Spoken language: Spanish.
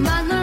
mano.